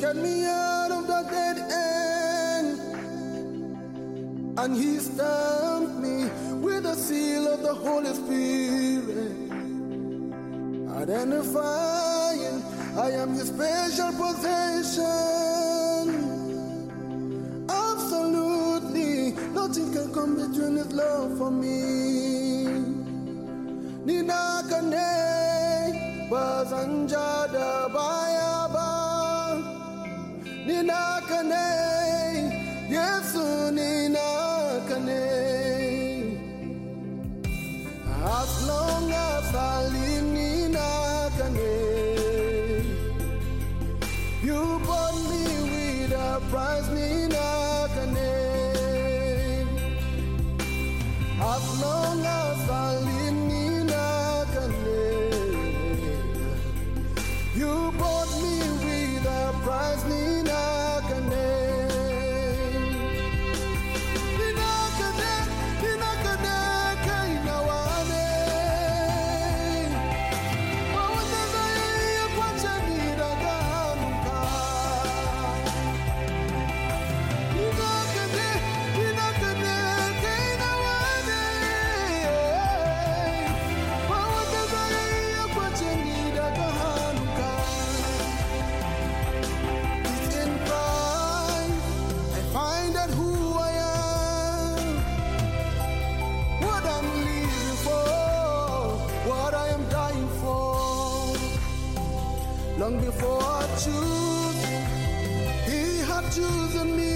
Get me out of the dead end. And he stamped me with the seal of the Holy Spirit. Identifying I am his special possession. Absolutely nothing can come between his love for me. Ninakane Bazanjada Baya as long as I live you bought me with a price नी ना as long long before I choose, He had chosen me.